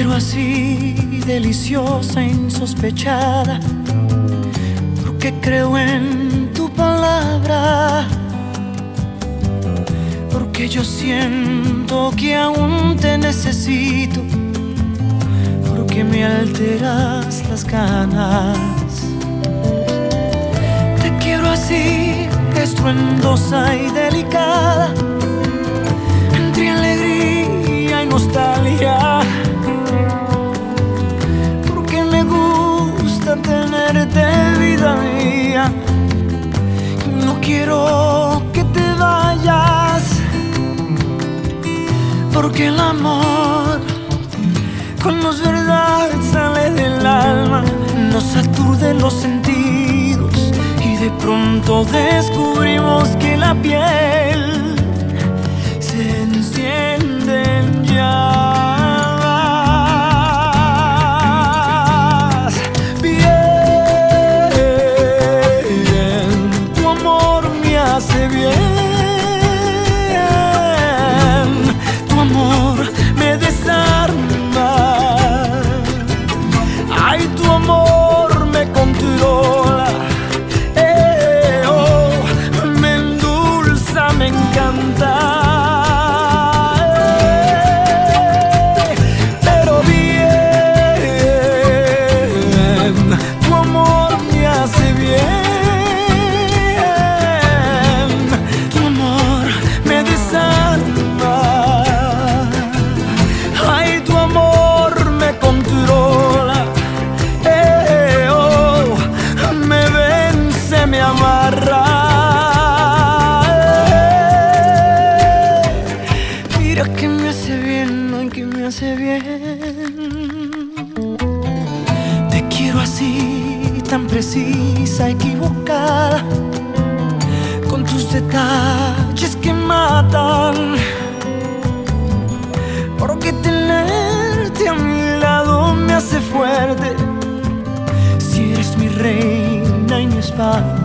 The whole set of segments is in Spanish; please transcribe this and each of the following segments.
así, deliciosa, insospechada, porque creo en tu palabra, porque yo siento que aún te necesito, porque me alteras las ganas. Te quiero así, estruendosa y delicada, entre alegría y nostalgia. Porque el amor, cuando es verdad, sale del alma, nos aturde los sentidos y de pronto descubrimos que la piel hace bien, ay, me hace bien. Te quiero así, tan precisa, equivocada, con tus detalles que matan. Porque tenerte a mi lado me hace fuerte. Si eres mi reina y mi espalda.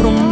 from